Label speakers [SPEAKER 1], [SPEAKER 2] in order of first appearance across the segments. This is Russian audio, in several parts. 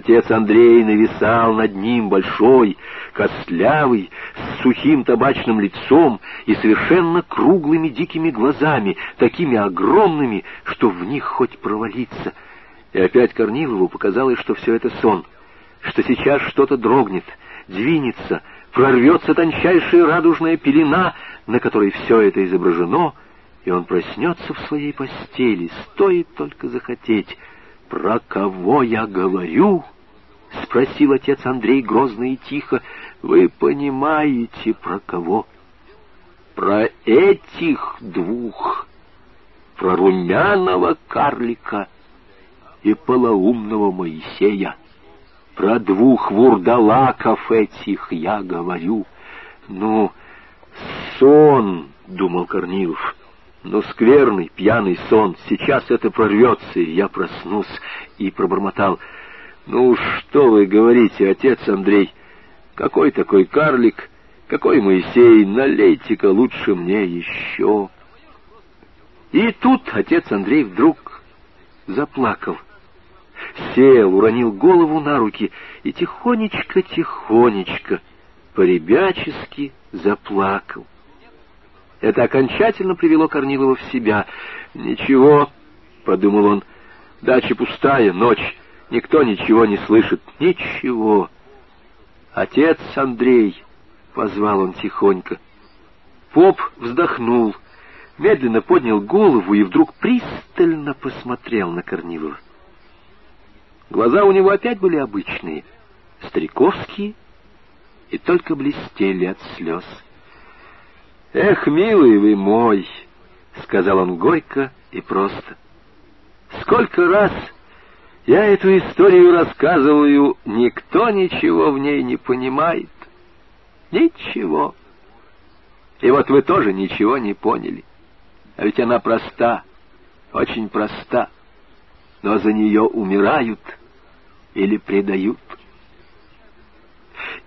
[SPEAKER 1] Отец Андрей нависал над ним большой, костлявый, с сухим табачным лицом и совершенно круглыми дикими глазами, такими огромными, что в них хоть провалиться. И опять Корнилову показалось, что все это сон, что сейчас что-то дрогнет, двинется, прорвется тончайшая радужная пелена, на которой все это изображено, и он проснется в своей постели, стоит только захотеть — «Про кого я говорю?» — спросил отец Андрей грозно и тихо. «Вы понимаете, про кого?» «Про этих двух, про румяного карлика и полоумного Моисея. Про двух вурдалаков этих я говорю. Ну, сон, — думал Корнилов, — но скверный, пьяный сон. Сейчас это прорвется, и я проснусь. И пробормотал. «Ну, что вы говорите, отец Андрей? Какой такой карлик? Какой Моисей? Налейте-ка лучше мне еще». И тут отец Андрей вдруг заплакал. Сел, уронил голову на руки и тихонечко-тихонечко, по-ребячески заплакал. Это окончательно привело Корнилова в себя. «Ничего», — подумал он, — «дача пустая, ночь, никто ничего не слышит, ничего». «Отец Андрей», — позвал он тихонько. Поп вздохнул, медленно поднял голову и вдруг пристально посмотрел на Корнилова. Глаза у него опять были обычные, стариковские, и только блестели от слез. «Эх, милый вы мой!» — сказал он горько и просто. «Сколько раз я эту историю рассказываю, никто ничего в ней не понимает. Ничего. И вот вы тоже ничего не поняли. А ведь она проста, очень проста. Но за нее умирают или предают.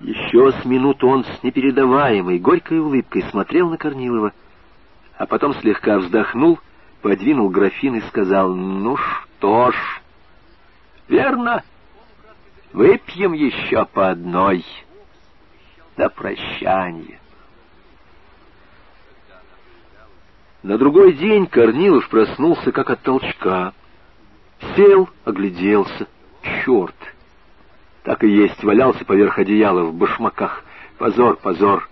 [SPEAKER 1] Еще с минуту он с непередаваемой, горькой улыбкой смотрел на Корнилова, а потом слегка вздохнул, подвинул графин и сказал, «Ну что ж, верно, выпьем еще по одной до прощания». На другой день Корнилов проснулся как от толчка. Сел, огляделся. Черт! Так и есть, валялся поверх одеяла в башмаках. Позор, позор.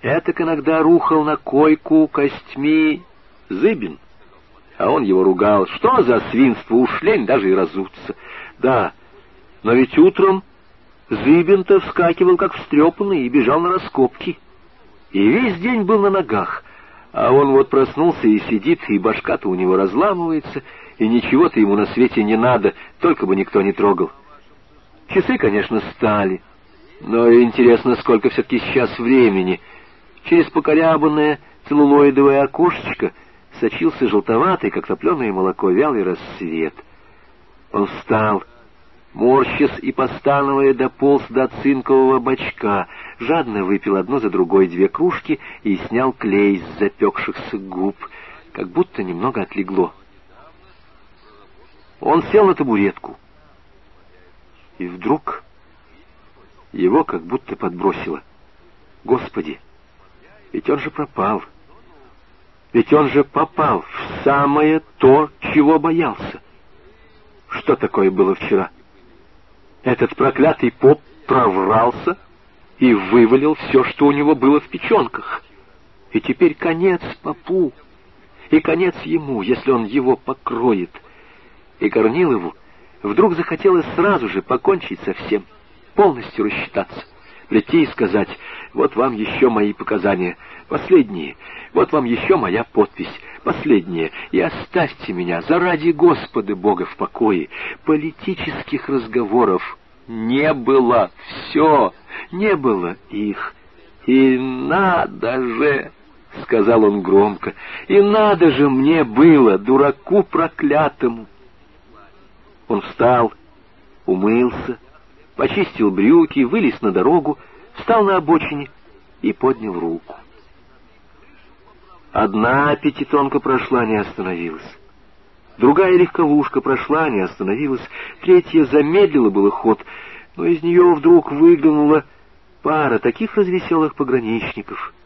[SPEAKER 1] Этак иногда рухал на койку костьми Зыбин, а он его ругал. Что за свинство, уж лень даже и разуться. Да, но ведь утром Зыбин-то вскакивал, как встрепанный, и бежал на раскопки. И весь день был на ногах, а он вот проснулся и сидит, и башка-то у него разламывается, и ничего-то ему на свете не надо, только бы никто не трогал. Часы, конечно, стали, но интересно, сколько все-таки сейчас времени. Через покорябанное целлулоидовое окошечко сочился желтоватый, как топленое молоко, вялый рассвет. Он встал, морщась и постановая дополз до цинкового бачка, жадно выпил одно за другой две кружки и снял клей с запекшихся губ, как будто немного отлегло. Он сел на табуретку. И вдруг его как будто подбросило. Господи, ведь он же пропал. Ведь он же попал в самое то, чего боялся. Что такое было вчера? Этот проклятый поп проврался и вывалил все, что у него было в печенках. И теперь конец попу, и конец ему, если он его покроет. И Корнилову Вдруг захотелось сразу же покончить со всем, полностью рассчитаться, прийти и сказать, вот вам еще мои показания, последние, вот вам еще моя подпись, последняя, и оставьте меня заради Господа Бога в покое. Политических разговоров не было, все, не было их. И надо же, — сказал он громко, — и надо же мне было, дураку проклятому, он встал, умылся, почистил брюки, вылез на дорогу, встал на обочине и поднял руку. Одна пятитонка прошла, не остановилась. Другая легковушка прошла, не остановилась, третья замедлила было ход, но из нее вдруг выглянула пара таких развеселых пограничников —